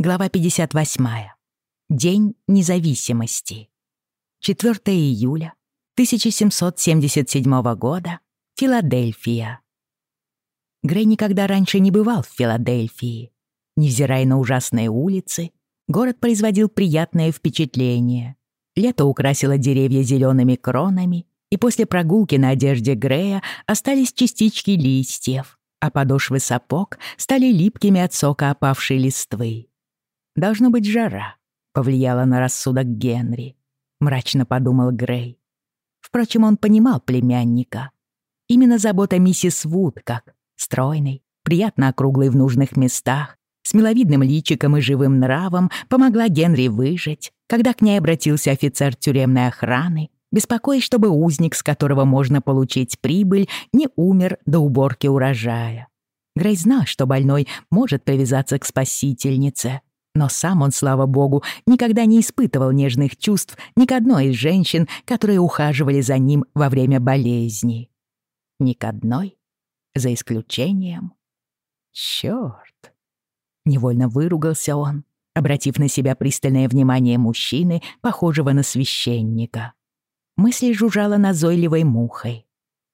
Глава 58. День независимости. 4 июля 1777 года. Филадельфия. Грей никогда раньше не бывал в Филадельфии. Невзирая на ужасные улицы, город производил приятное впечатление. Лето украсило деревья зелеными кронами, и после прогулки на одежде Грея остались частички листьев, а подошвы сапог стали липкими от сока опавшей листвы. Должно быть, жара повлияла на рассудок Генри, мрачно подумал Грей. Впрочем, он понимал племянника. Именно забота миссис Вуд, как стройной, приятно округлой в нужных местах, с миловидным личиком и живым нравом помогла Генри выжить, когда к ней обратился офицер тюремной охраны, беспокоясь, чтобы узник, с которого можно получить прибыль, не умер до уборки урожая. Грей знал, что больной может привязаться к спасительнице, но сам он, слава богу, никогда не испытывал нежных чувств ни к одной из женщин, которые ухаживали за ним во время болезни. Ни к одной, за исключением... Чёрт! Невольно выругался он, обратив на себя пристальное внимание мужчины, похожего на священника. Мысль жужжала назойливой мухой.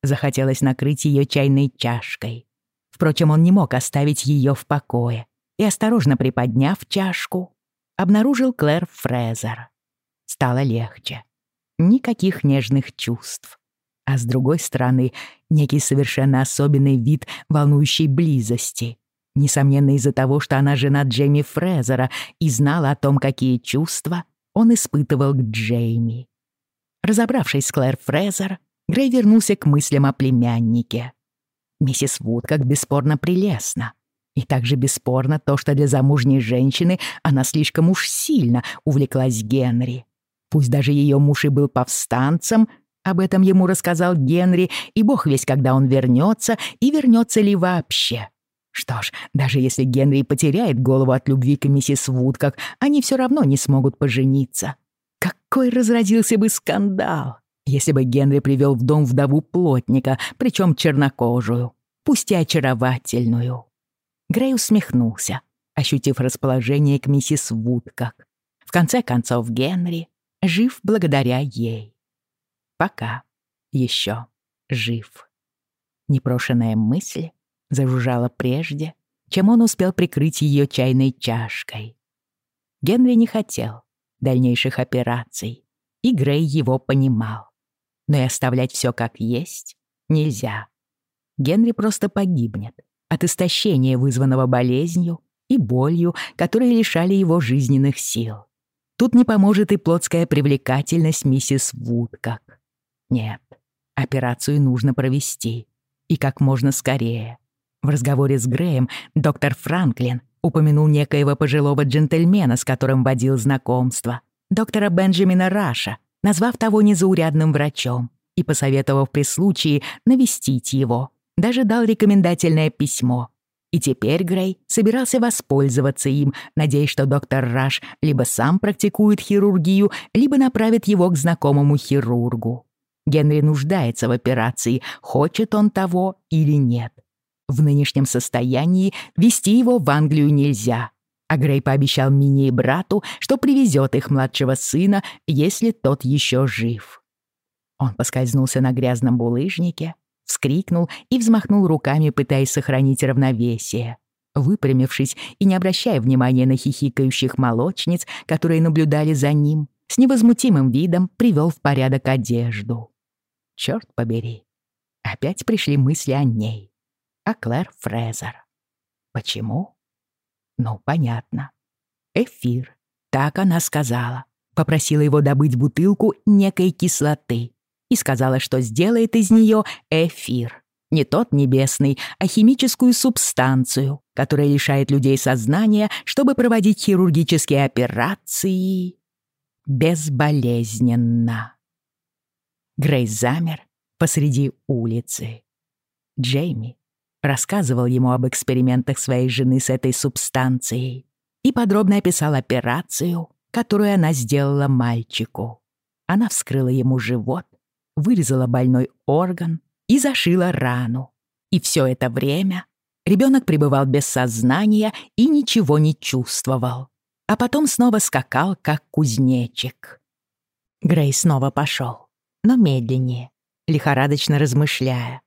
Захотелось накрыть ее чайной чашкой. Впрочем, он не мог оставить ее в покое и, осторожно приподняв чашку, обнаружил Клэр Фрезер. Стало легче. Никаких нежных чувств. А с другой стороны, некий совершенно особенный вид волнующей близости. Несомненно, из-за того, что она жена Джейми Фрезера и знала о том, какие чувства он испытывал к Джейми. Разобравшись с Клэр Фрезер, Грей вернулся к мыслям о племяннике. Миссис Вуд как бесспорно прелестна. И также бесспорно то, что для замужней женщины она слишком уж сильно увлеклась Генри. Пусть даже ее муж и был повстанцем, об этом ему рассказал Генри, и бог весь, когда он вернется, и вернется ли вообще. Что ж, даже если Генри потеряет голову от любви к миссис Вудкок, они все равно не смогут пожениться. Какой разразился бы скандал, если бы Генри привел в дом вдову плотника, причем чернокожую, пусть и очаровательную. Грей усмехнулся, ощутив расположение к миссис Вудкок. В конце концов, Генри жив благодаря ей. Пока еще жив. Непрошенная мысль зажужжала прежде, чем он успел прикрыть ее чайной чашкой. Генри не хотел дальнейших операций, и Грей его понимал. Но и оставлять все как есть нельзя. Генри просто погибнет, от истощения, вызванного болезнью и болью, которые лишали его жизненных сил. Тут не поможет и плотская привлекательность миссис Вудкок. Нет, операцию нужно провести. И как можно скорее. В разговоре с Греем доктор Франклин упомянул некоего пожилого джентльмена, с которым водил знакомство, доктора Бенджамина Раша, назвав того незаурядным врачом и посоветовав при случае навестить его, даже дал рекомендательное письмо. И теперь Грей собирался воспользоваться им, надеясь, что доктор Раш либо сам практикует хирургию, либо направит его к знакомому хирургу. Генри нуждается в операции, хочет он того или нет. В нынешнем состоянии вести его в Англию нельзя. А Грей пообещал Мини и брату, что привезет их младшего сына, если тот еще жив. Он поскользнулся на грязном булыжнике, вскрикнул и взмахнул руками, пытаясь сохранить равновесие. Выпрямившись и не обращая внимания на хихикающих молочниц, которые наблюдали за ним, с невозмутимым видом привел в порядок одежду. Черт побери. Опять пришли мысли о ней. О Клэр Фрезер. Почему? Ну, понятно. Эфир. Так она сказала. Попросила его добыть бутылку некой кислоты и сказала, что сделает из нее эфир. Не тот небесный, а химическую субстанцию, которая лишает людей сознания, чтобы проводить хирургические операции безболезненно. Грейс замер посреди улицы. Джейми рассказывал ему об экспериментах своей жены с этой субстанцией и подробно описал операцию, которую она сделала мальчику. Она вскрыла ему живот вырезала больной орган и зашила рану. И все это время ребенок пребывал без сознания и ничего не чувствовал. а потом снова скакал, как кузнечик. Грей снова пошел, но медленнее, лихорадочно размышляя,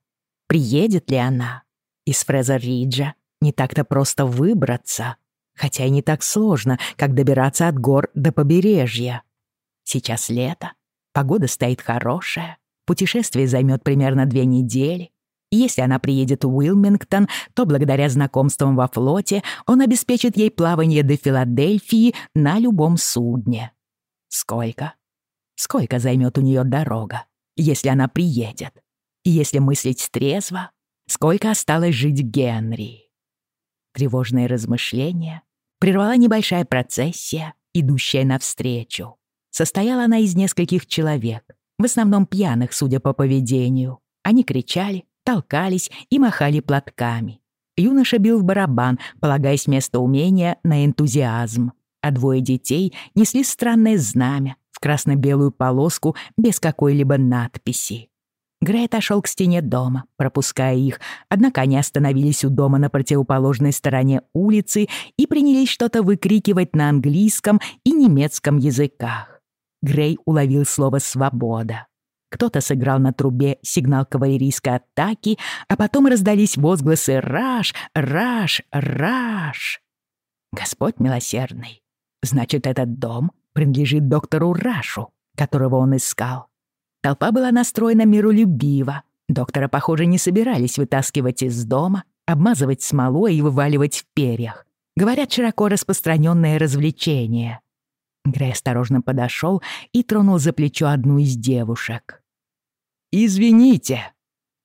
приедет ли она. Из Фрезер-Риджа не так-то просто выбраться, хотя и не так сложно, как добираться от гор до побережья. Сейчас лето, погода стоит хорошая, путешествие займет примерно две недели, если она приедет в Уилмингтон, то благодаря знакомствам во флоте он обеспечит ей плавание до Филадельфии на любом судне. Сколько? Сколько займет у нее дорога, если она приедет? Если мыслить трезво, сколько осталось жить Генри? Тревожные размышления прервала небольшая процессия, идущая навстречу. Состояла она из нескольких человек, в основном пьяных, судя по поведению. Они кричали, толкались и махали платками. Юноша бил в барабан, полагаясь вместо умения на энтузиазм. А двое детей несли странное знамя в красно-белую полоску без какой-либо надписи. Грей отошел к стене дома, пропуская их, однако они остановились у дома на противоположной стороне улицы и принялись что-то выкрикивать на английском и немецком языках. Грей уловил слово «свобода». Кто-то сыграл на трубе сигнал кавалерийской атаки, а потом раздались возгласы «Раш! Раш! Раш!». Господь милосердный. Значит, этот дом принадлежит доктору Рашу, которого он искал. Толпа была настроена миролюбиво. Доктора, похоже, не собирались вытаскивать из дома, обмазывать смолой и вываливать в перьях. Говорят, широко распространенное развлечение. Грей осторожно подошел и тронул за плечо одну из девушек. «Извините!»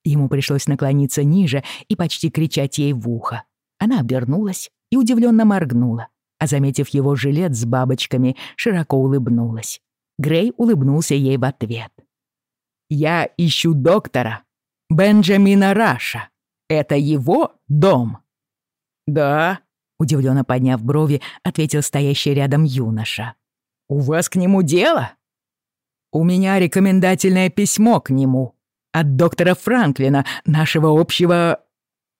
Ему пришлось наклониться ниже и почти кричать ей в ухо. Она обернулась и удивленно моргнула, а, заметив его жилет с бабочками, широко улыбнулась. Грей улыбнулся ей в ответ. «Я ищу доктора Бенджамина Раша. Это его дом?» «Да», — удивленно подняв брови, ответил стоящий рядом юноша. «У вас к нему дело?» «У меня рекомендательное письмо к нему. От доктора Франклина, нашего общего...»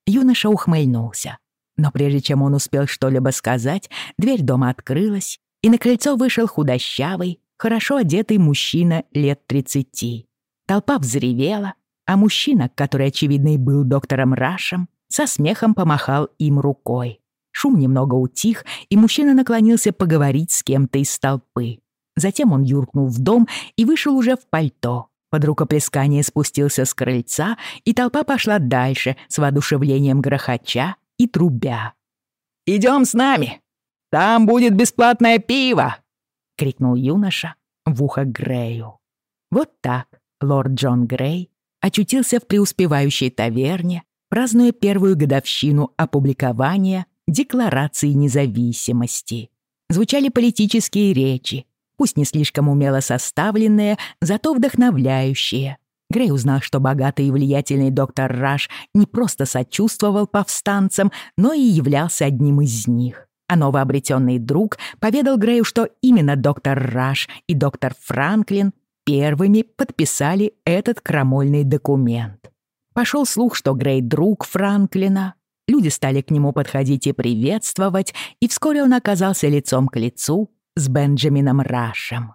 Юноша ухмыльнулся. Но прежде чем он успел что-либо сказать, дверь дома открылась, и на крыльцо вышел худощавый, хорошо одетый мужчина лет тридцати. Толпа взревела, а мужчина, который, очевидно, и был доктором Рашем, со смехом помахал им рукой. Шум немного утих, и мужчина наклонился поговорить с кем-то из толпы. Затем он юркнул в дом и вышел уже в пальто. Под рукоплескание спустился с крыльца, и толпа пошла дальше с воодушевлением грохоча и трубя. «Идем с нами! Там будет бесплатное пиво!» — крикнул юноша в ухо Грею. Вот так лорд Джон Грей очутился в преуспевающей таверне, празднуя первую годовщину опубликования Декларации независимости. Звучали политические речи, пусть не слишком умело составленные, зато вдохновляющие. Грей узнал, что богатый и влиятельный доктор Раш не просто сочувствовал повстанцам, но и являлся одним из них. А новообретенный друг поведал Грею, что именно доктор Раш и доктор Франклин первыми подписали этот крамольный документ. Пошел слух, что Грей — друг Франклина, Люди стали к нему подходить и приветствовать, и вскоре он оказался лицом к лицу с Бенджамином Рашем.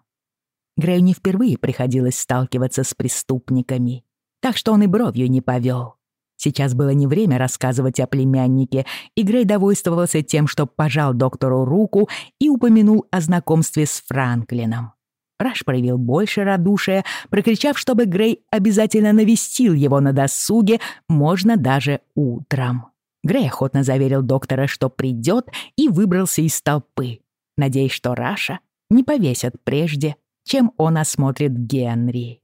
Грею не впервые приходилось сталкиваться с преступниками, так что он и бровью не повел. Сейчас было не время рассказывать о племяннике, и Грей довольствовался тем, что пожал доктору руку и упомянул о знакомстве с Франклином. Раш проявил больше радушия, прокричав, чтобы Грей обязательно навестил его на досуге, можно даже утром. Грей охотно заверил доктора, что придет, и выбрался из толпы, надеясь, что Раша не повесят прежде, чем он осмотрит Генри.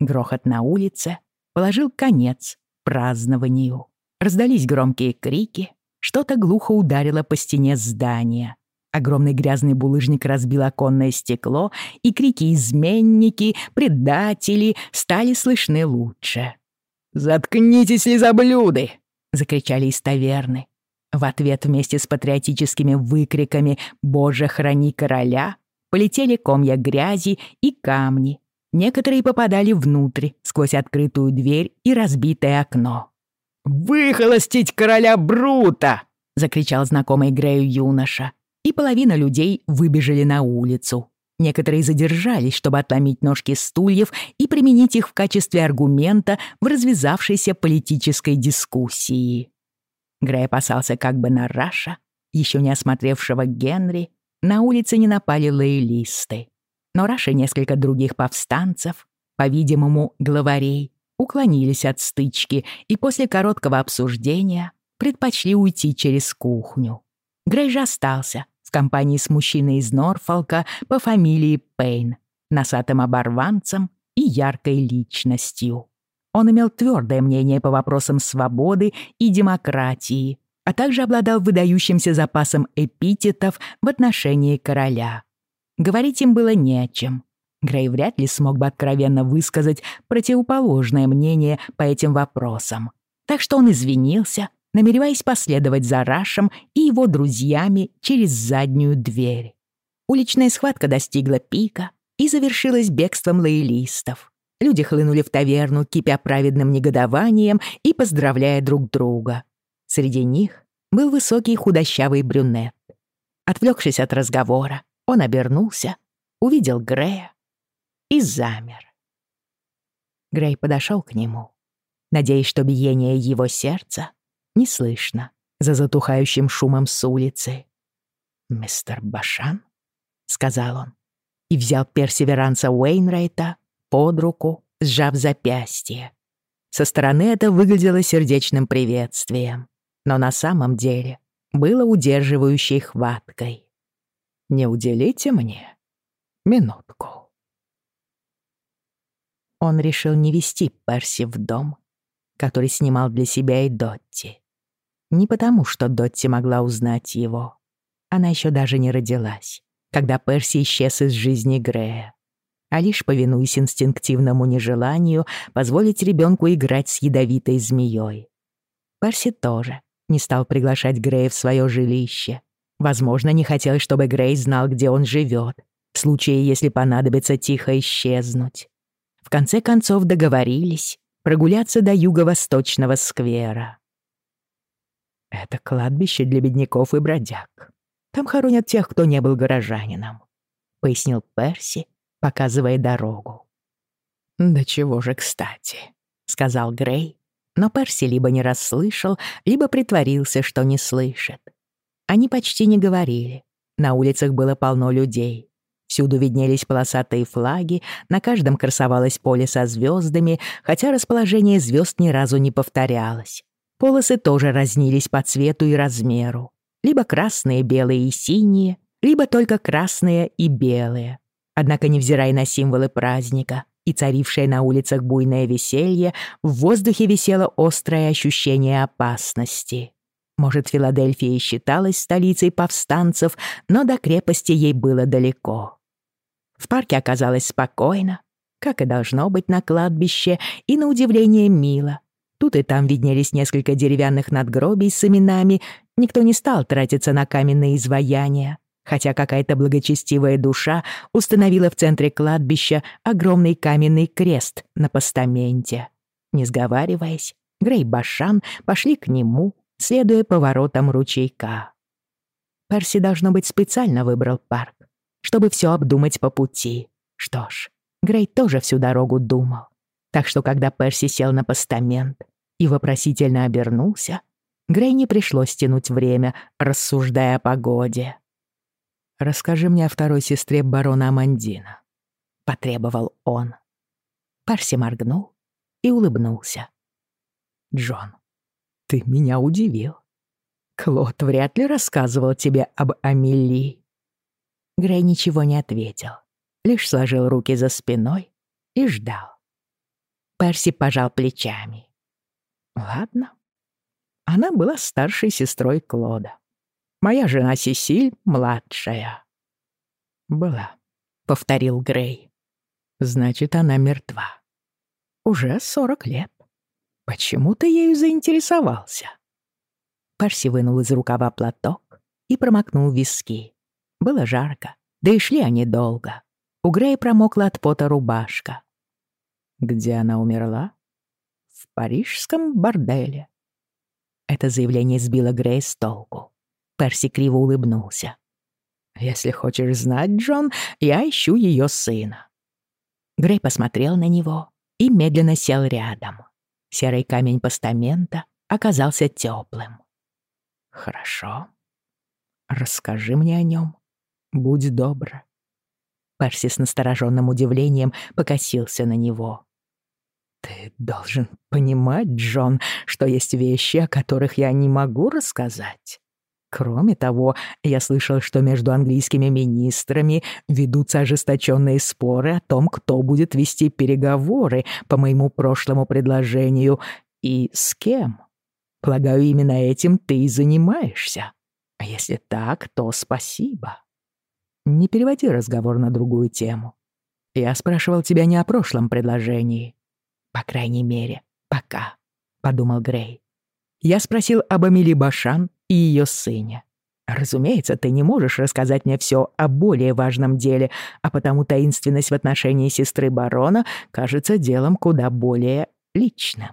Грохот на улице положил конец празднованию. Раздались громкие крики, что-то глухо ударило по стене здания. Огромный грязный булыжник разбил оконное стекло, и крики «изменники», «предатели» стали слышны лучше. «Заткнитесь, лизоблюды!» Закричали из таверны. В ответ вместе с патриотическими выкриками «Боже, храни короля!» полетели комья грязи и камни. Некоторые попадали внутрь, сквозь открытую дверь и разбитое окно. «Выхолостить короля Брута!» — закричал знакомый Грею юноша. и половина людей выбежали на улицу. Некоторые задержались, чтобы отломить ножки стульев и применить их в качестве аргумента в развязавшейся политической дискуссии. Грей опасался как бы на Раша, еще не осмотревшего Генри, на улице не напали лоялисты. Но Раш и несколько других повстанцев, по-видимому, главарей, уклонились от стычки и после короткого обсуждения предпочли уйти через кухню. Грей же остался компании с мужчиной из Норфолка по фамилии Пейн, носатым оборванцем и яркой личностью. Он имел твердое мнение по вопросам свободы и демократии, а также обладал выдающимся запасом эпитетов в отношении короля. Говорить им было не о чем. Грей вряд ли смог бы откровенно высказать противоположное мнение по этим вопросам. Так что он извинился, намереваясь последовать за Рашем и его друзьями через заднюю дверь. Уличная схватка достигла пика и завершилась бегством лоялистов. Люди хлынули в таверну, кипя праведным негодованием и поздравляя друг друга. Среди них был высокий худощавый брюнет. Отвлекшись от разговора, он обернулся, увидел Грея и замер. Грей подошел к нему, надеясь, что биение его сердца не слышно за затухающим шумом с улицы. «Мистер Башан?» — сказал он, и взял персеверанса Уэйнрайта под руку, сжав запястье. Со стороны это выглядело сердечным приветствием, но на самом деле было удерживающей хваткой. «Не уделите мне минутку». Он решил не вести Перси в дом, который снимал для себя и Дотти. Не потому, что Дотти могла узнать его. Она еще даже не родилась, когда Перси исчез из жизни Грея, а лишь повинуясь инстинктивному нежеланию позволить ребенку играть с ядовитой змеей. Перси тоже не стал приглашать Грея в свое жилище. Возможно, не хотел, чтобы Грей знал, где он живет, в случае, если понадобится тихо исчезнуть. В конце концов договорились прогуляться до юго-восточного сквера. Это кладбище для бедняков и бродяг. Там хоронят тех, кто не был горожанином», — пояснил Перси, показывая дорогу. «Да чего же кстати», — сказал Грей, но Перси либо не расслышал, либо притворился, что не слышит. Они почти не говорили. На улицах было полно людей. Всюду виднелись полосатые флаги, на каждом красовалось поле со звездами, хотя расположение звезд ни разу не повторялось. Полосы тоже разнились по цвету и размеру. Либо красные, белые и синие, либо только красные и белые. Однако, невзирая на символы праздника и царившее на улицах буйное веселье, в воздухе висело острое ощущение опасности. Может, Филадельфия и считалась столицей повстанцев, но до крепости ей было далеко. В парке оказалось спокойно, как и должно быть на кладбище, и, на удивление, мило. Тут и там виднелись несколько деревянных надгробий с именами. Никто не стал тратиться на каменные изваяния, хотя какая-то благочестивая душа установила в центре кладбища огромный каменный крест на постаменте. Не сговариваясь, Грей и Башан пошли к нему, следуя поворотам ручейка. Перси, должно быть, специально выбрал парк, чтобы все обдумать по пути. Что ж, Грей тоже всю дорогу думал. Так что, когда Перси сел на постамент и вопросительно обернулся, Грей не пришлось тянуть время, рассуждая о погоде. «Расскажи мне о второй сестре барона Амандина», — потребовал он. Перси моргнул и улыбнулся. «Джон, ты меня удивил. Клод вряд ли рассказывал тебе об Амели». Грей ничего не ответил, лишь сложил руки за спиной и ждал. Перси пожал плечами. Ладно. Она была старшей сестрой Клода. Моя жена Сесиль — младшая. Была, — повторил Грей. Значит, она мертва. Уже сорок лет. Почему ты ею заинтересовался? Перси вынул из рукава платок и промокнул виски. Было жарко, да и шли они долго. У Грея промокла от пота рубашка. Где она умерла? В парижском борделе. Это заявление сбило Грей с толку. Перси криво улыбнулся. Если хочешь знать, Джон, я ищу ее сына». Грей посмотрел на него и медленно сел рядом. Серый камень постамента оказался теплым. «Хорошо. Расскажи мне о нем. Будь добр». Перси с настороженным удивлением покосился на него. «Ты должен понимать, Джон, что есть вещи, о которых я не могу рассказать. Кроме того, я слышал, что между английскими министрами ведутся ожесточенные споры о том, кто будет вести переговоры по моему прошлому предложению и с кем. Полагаю, именно этим ты и занимаешься. А если так, то спасибо. Не переводи разговор на другую тему. Я спрашивал тебя не о прошлом предложении. По крайней мере, пока, — подумал Грей. Я спросил об Амели Башан и ее сыне. Разумеется, ты не можешь рассказать мне все о более важном деле, а потому таинственность в отношении сестры барона кажется делом куда более личным.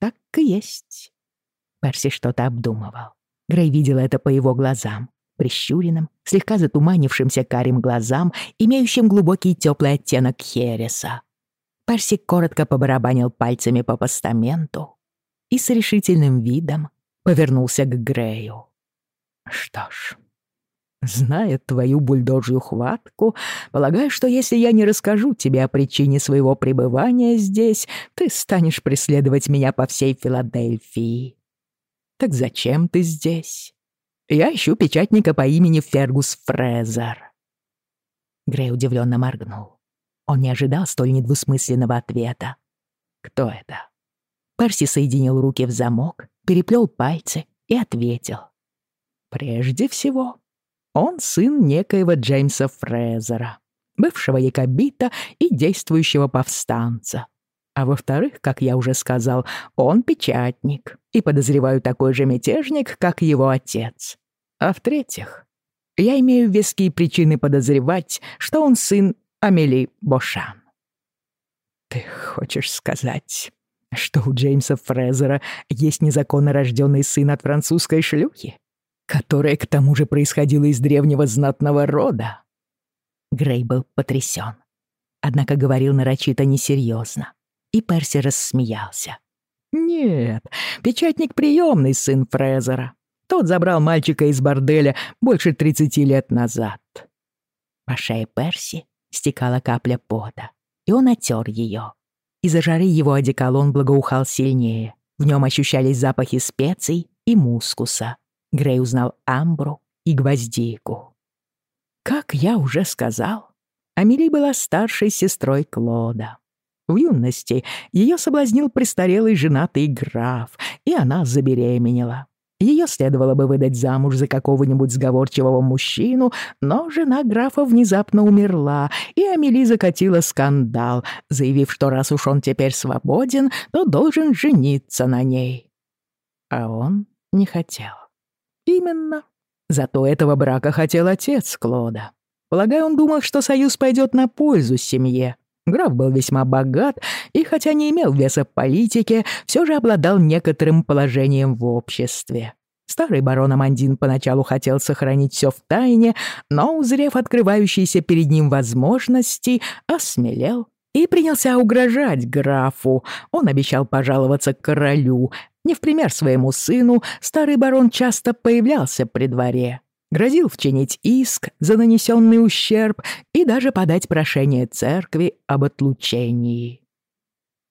Так и есть. Перси что-то обдумывал. Грей видел это по его глазам, прищуренным, слегка затуманившимся карим глазам, имеющим глубокий теплый оттенок хереса. Перси коротко побарабанил пальцами по постаменту и с решительным видом повернулся к Грею. «Что ж, зная твою бульдожью хватку, полагаю, что если я не расскажу тебе о причине своего пребывания здесь, ты станешь преследовать меня по всей Филадельфии. Так зачем ты здесь? Я ищу печатника по имени Фергус Фрезер». Грей удивленно моргнул. Он не ожидал столь недвусмысленного ответа. «Кто это?» Перси соединил руки в замок переплел пальцы и ответил. Прежде всего, он сын некоего Джеймса Фрезера, бывшего якобита и действующего повстанца. А во-вторых, как я уже сказал, он печатник и, подозреваю, такой же мятежник, как его отец. А в-третьих, я имею веские причины подозревать, что он сын Амели Бошан. «Ты хочешь сказать, что у Джеймса Фрезера есть незаконно рожденный сын от французской шлюхи, которая к тому же происходила из древнего знатного рода. Грей был потрясен, однако говорил нарочито несерьезно, и Перси рассмеялся. «Нет, печатник — приемный сын Фрезера. Тот забрал мальчика из борделя больше тридцати лет назад». По шее Перси стекала капля пота, и он отер ее. Из-за жары его одеколон благоухал сильнее. В нем ощущались запахи специй и мускуса. Грей узнал амбру и гвоздику. Как я уже сказал, Амели была старшей сестрой Клода. В юности ее соблазнил престарелый женатый граф, и она забеременела. Ее следовало бы выдать замуж за какого-нибудь сговорчивого мужчину, но жена графа внезапно умерла, и Амели закатила скандал, заявив, что раз уж он теперь свободен, то должен жениться на ней. А он не хотел. Именно. Зато этого брака хотел отец Клода. Полагаю, он думал, что союз пойдет на пользу семье. Граф был весьма богат и, хотя не имел веса в политике, все же обладал некоторым положением в обществе. Старый барон Амандин поначалу хотел сохранить все в тайне, но, узрев открывающиеся перед ним возможности, осмелел и принялся угрожать графу. Он обещал пожаловаться королю. Не в пример своему сыну, старый барон часто появлялся при дворе грозил вчинить иск за нанесенный ущерб и даже подать прошение церкви об отлучении.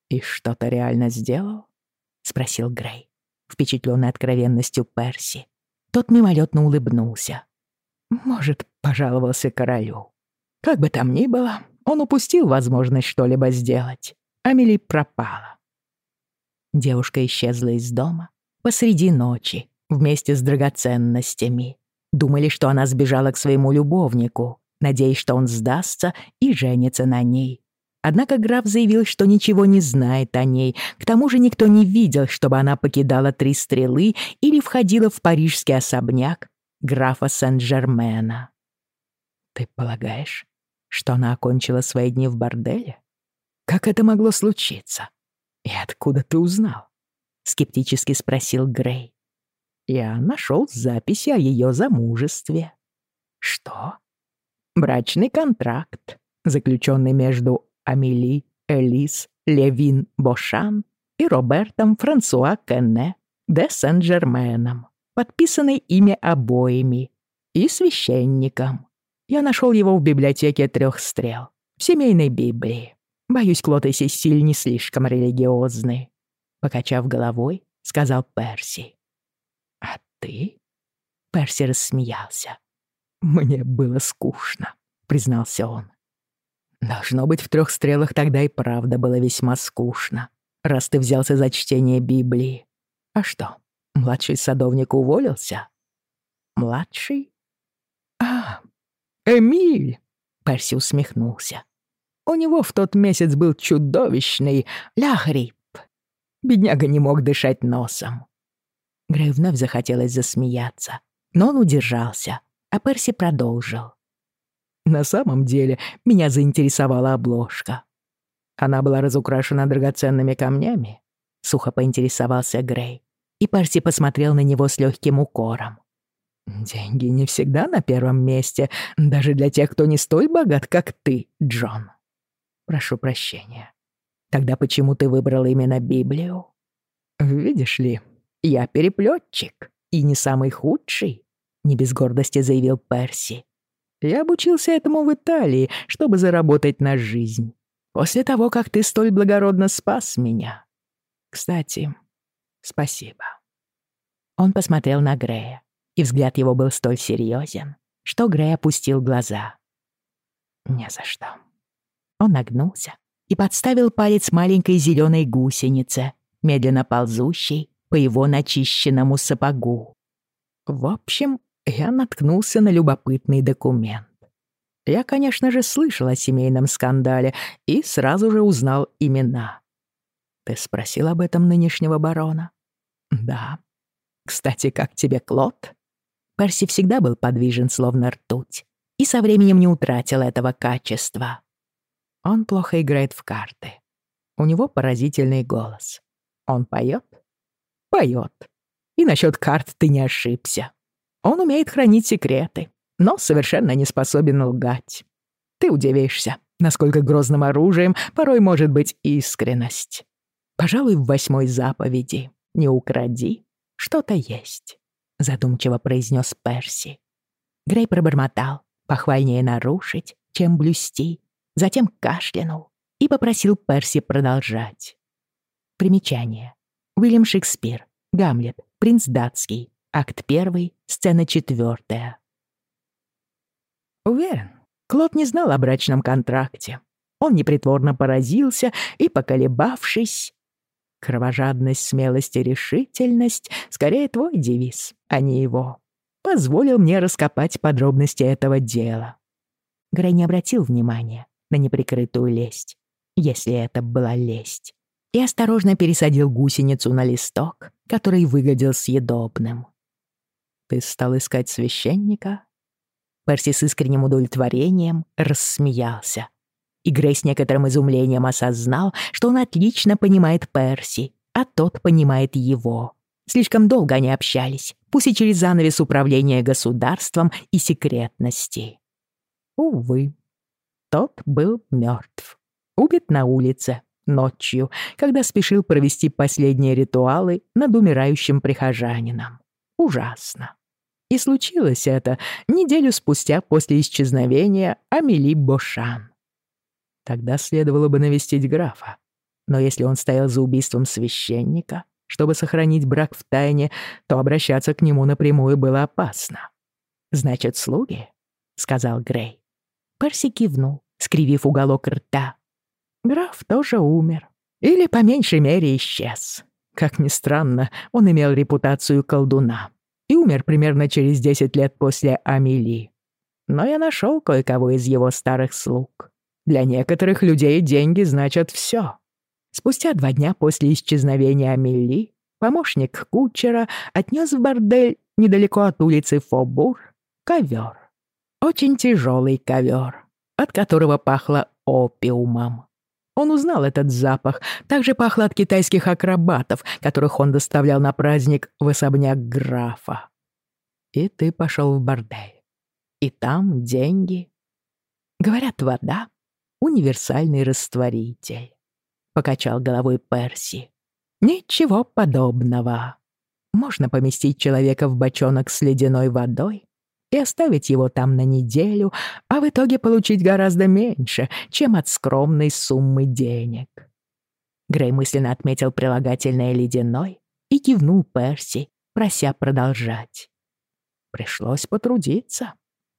«И что-то реально сделал?» — спросил Грей, впечатленный откровенностью Перси. Тот мимолетно улыбнулся. «Может, пожаловался королю. Как бы там ни было, он упустил возможность что-либо сделать. Амели пропала». Девушка исчезла из дома посреди ночи вместе с драгоценностями. Думали, что она сбежала к своему любовнику, надеясь, что он сдастся и женится на ней. Однако граф заявил, что ничего не знает о ней. К тому же никто не видел, чтобы она покидала три стрелы или входила в парижский особняк графа Сен-Жермена. «Ты полагаешь, что она окончила свои дни в борделе? Как это могло случиться? И откуда ты узнал?» — скептически спросил Грей. Я нашел записи о ее замужестве. Что? Брачный контракт, заключенный между Амели Элис Левин Бошан и Робертом Франсуа Кенне де Сен-Жерменом, подписанный ими обоими, и священником. Я нашел его в библиотеке трех стрел, в семейной Библии. Боюсь, Клод и Сесиль не слишком религиозны. Покачав головой, сказал Перси. «А ты?» Перси рассмеялся. «Мне было скучно», — признался он. «Должно быть, в трех стрелах тогда и правда было весьма скучно, раз ты взялся за чтение Библии. А что, младший садовник уволился?» «Младший?» «А, Эмиль!» — Перси усмехнулся. «У него в тот месяц был чудовищный ляхрип. Бедняга не мог дышать носом». Грей вновь захотелось засмеяться, но он удержался, а Перси продолжил. На самом деле, меня заинтересовала обложка. Она была разукрашена драгоценными камнями, сухо поинтересовался Грей, и Перси посмотрел на него с легким укором. Деньги не всегда на первом месте, даже для тех, кто не столь богат, как ты, Джон. Прошу прощения. Тогда почему ты выбрал именно Библию? Видишь ли, я переплетчик и не самый худший, не без гордости заявил Перси. Я обучился этому в Италии, чтобы заработать на жизнь. После того, как ты столь благородно спас меня. Кстати, спасибо. Он посмотрел на Грея, и взгляд его был столь серьезен, что Грей опустил глаза. «Не за что». Он нагнулся и подставил палец маленькой зеленой гусенице, медленно ползущей по его начищенному сапогу. В общем, я наткнулся на любопытный документ. Я, конечно же, слышал о семейном скандале и сразу же узнал имена. Ты спросил об этом нынешнего барона? Да. Кстати, как тебе Клод? Перси всегда был подвижен, словно ртуть, и со временем не утратил этого качества. Он плохо играет в карты. У него поразительный голос. Он поет? Поет. И насчет карт ты не ошибся. Он умеет хранить секреты, но совершенно не способен лгать. Ты удивишься, насколько грозным оружием порой может быть искренность. Пожалуй, в восьмой заповеди «Не укради» что-то есть, задумчиво произнес Перси. Грей пробормотал, похвальнее нарушить, чем блюсти, затем кашлянул и попросил Перси продолжать. Примечание. Уильям Шекспир, Гамлет, Принц Датский, Акт первый, сцена четвертая. Уверен, Клод не знал о брачном контракте. Он непритворно поразился и, поколебавшись... Кровожадность, смелость и решительность — скорее твой девиз, а не его. Позволил мне раскопать подробности этого дела. Грей не обратил внимания на неприкрытую лесть, если это была лесть, и осторожно пересадил гусеницу на листок, который выглядел съедобным. Ты стал искать священника?» Перси с искренним удовлетворением рассмеялся. И Грей с некоторым изумлением осознал, что он отлично понимает Перси, а тот понимает его. Слишком долго они общались, пусть и через занавес управления государством и секретности. Увы, тот был мертв. Убит на улице, ночью, когда спешил провести последние ритуалы над умирающим прихожанином. Ужасно. И случилось это неделю спустя после исчезновения Амели Бошан. Тогда следовало бы навестить графа. Но если он стоял за убийством священника, чтобы сохранить брак в тайне, то обращаться к нему напрямую было опасно. «Значит, слуги?» — сказал Грей. Перси кивнул, скривив уголок рта. Граф тоже умер. Или, по меньшей мере, исчез. Как ни странно, он имел репутацию колдуна и умер примерно через 10 лет после Амели. Но я нашел кое-кого из его старых слуг. Для некоторых людей деньги значат все. Спустя два дня после исчезновения Амели помощник кучера отнес в бордель недалеко от улицы Фобур ковер. Очень тяжелый ковер, от которого пахло опиумом. Он узнал этот запах. Также пахло от китайских акробатов, которых он доставлял на праздник в особняк графа. И ты пошел в бордель. и там деньги. Говорят, вода — универсальный растворитель. Покачал головой Перси. Ничего подобного. Можно поместить человека в бочонок с ледяной водой и оставить его там на неделю, а в итоге получить гораздо меньше, чем от скромной суммы денег. Грей мысленно отметил прилагательное «ледяной» и кивнул Перси, прося продолжать. Пришлось потрудиться.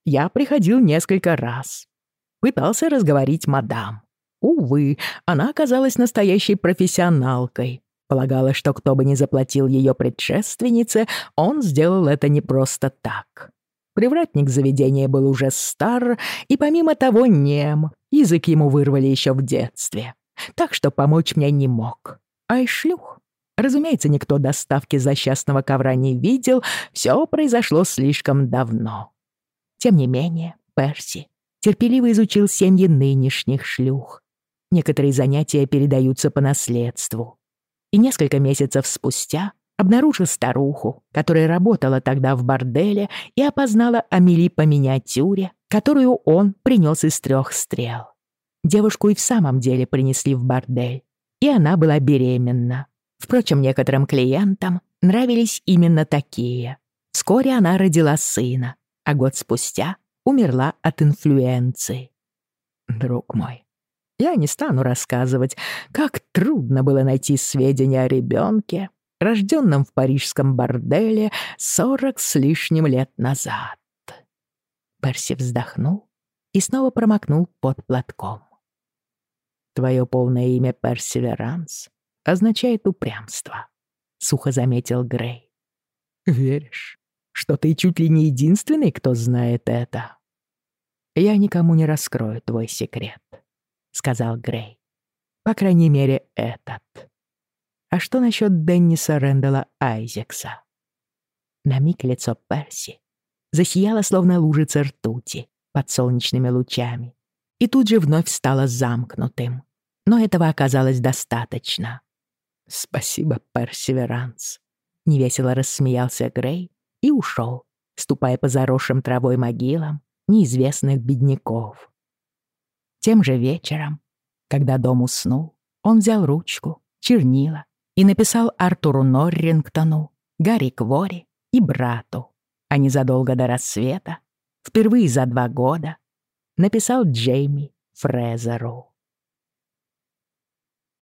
Я приходил несколько раз. Пытался разговорить мадам. Увы, она оказалась настоящей профессионалкой. Полагала, что кто бы ни заплатил ее предшественнице, он сделал это не просто так. Привратник заведения был уже стар и, помимо того, нем. Язык ему вырвали еще в детстве. Так что помочь мне не мог. А и шлюх. Разумеется, никто доставки злосчастного ковра не видел, все произошло слишком давно. Тем не менее, Перси терпеливо изучил семьи нынешних шлюх. Некоторые занятия передаются по наследству. И несколько месяцев спустя обнаружил старуху, которая работала тогда в борделе и опознала Амели по миниатюре, которую он принес из трех стрел. Девушку и в самом деле принесли в бордель, и она была беременна. Впрочем, некоторым клиентам нравились именно такие. Вскоре она родила сына, а год спустя умерла от инфлюенции. Друг мой, я не стану рассказывать, как трудно было найти сведения о ребенке, рожденном в парижском борделе сорок с лишним лет назад. Перси вздохнул и снова промокнул под платком. Твое полное имя Персеверанс означает упрямство», — сухо заметил Грей. «Веришь, что ты чуть ли не единственный, кто знает это?» «Я никому не раскрою твой секрет», — сказал Грей. «По крайней мере, этот. А что насчет Денниса Рэндала Айзекса?» На миг лицо Перси засияло, словно лужица ртути под солнечными лучами, и тут же вновь стало замкнутым. Но этого оказалось достаточно. «Спасибо, Персеверанс», — невесело рассмеялся Грей и ушел, ступая по заросшим травой могилам неизвестных бедняков. Тем же вечером, когда дом уснул, он взял ручку, чернила и написал Артуру Норрингтону, Гарри Квори и брату, а незадолго до рассвета, впервые за два года, написал Джейми Фрезеру.